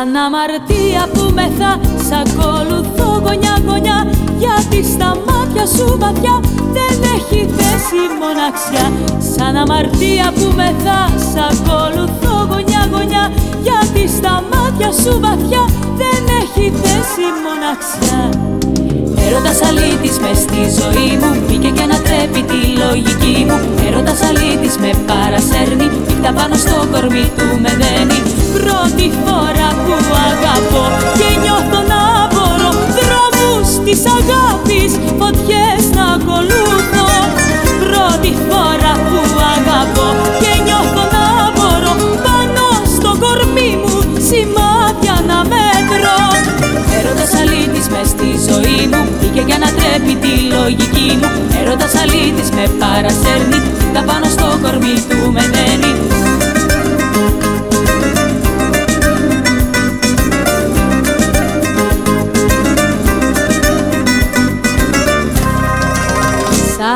αμαρτία που μεθά Σ' ακολουθώ γωνιά γωνιά. Γιατί στα μάτια σου βαθιά Δεν έχει θέση μοναξιά. Σαν αμαρτία που μεθά Σ' ακολουθώ γωνιά γωνιά. Γιατί στα μάτια σου βαθιά Δεν έχει θέση μοναξιά. Έρωτας αλήτης μες στη ζωή μου Μπήκε και ανατρέπει τη λογική μου. Έρωτας αλήτης με παρασέρνει Νύχτα πάνω στο κορμί του με δένει. Πρώτη φορά αγάπης Φωτιές να ακολουθώ. Πρώτη φορά που αγαπώ Και νιώθω να μπορώ Πάνω στο κορμί μου Σημάδια να μέτρω Έρωτας αλήτης μες στη ζωή μου Βγήκε για να τρέπει τη λογική μου. Έρωτας αλήτης με παρασέρνει Τα πάνω στο κορμί του με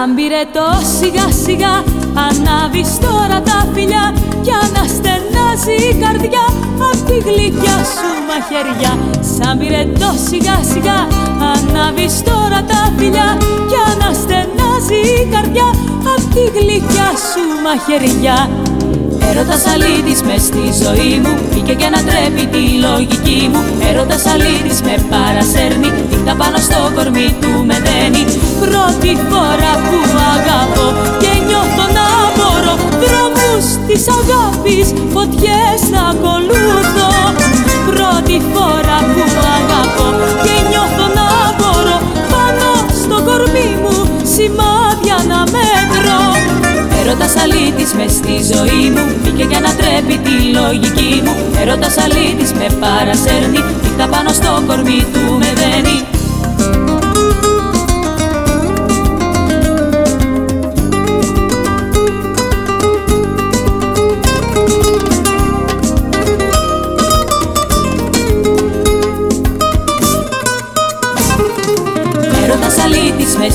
Σαν πυρετό σιγά σιγά ανάβεις τώρα τα φιλιά Κι αναστενάζει η καρδιά. Απ' τη γλυκιά σου μαχαιριά Σαν πυρετό σιγά σιγά ανάβεις τώρα τα φιλιά Κι αναστενάζει η καρδιά. Απ' τη γλυκιά σου μαχαιριά. Έρωτας αλήτης μες στη ζωή μου Βγήκε και ανατρέπει τη λογική μου. Έρωτας αλήτης με παρασέρνει Νύχτα πάνω στο κορμί του με δένει Πρώτη φορά που αγαπώ Και νιώθω να μπορώ Δρόμους της αγάπης Φωτιές να ακολουθώ. Πρώτη φορά που αγαπώ Και νιώθω να μπορώ Πάνω στο κορμί μου Σημάδια να μέτρω Έρωτας αλήτης μες στη ζωή μου Μπήκε για να τρέπει τη λογική μου. Έρωτας αλήτης με παρασέρνει Νύχτα πάνω στο κορμί του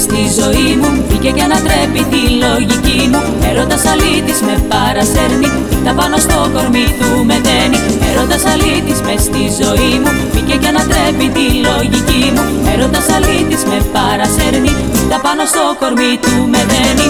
στη ζωή μου. Βγήκε για να τρέπει τη λογική μου. Έρωτας αλήτης με παρασέρνει. Τα πάνω στο κορμί του με δένει Έρωτας αλήτης μες στη ζωή μου. Βγήκε για να τρέπει τη λογική μου. Έρωτας αλήτης με παρασέρνει. Τα πάνω στο κορμί του με δένει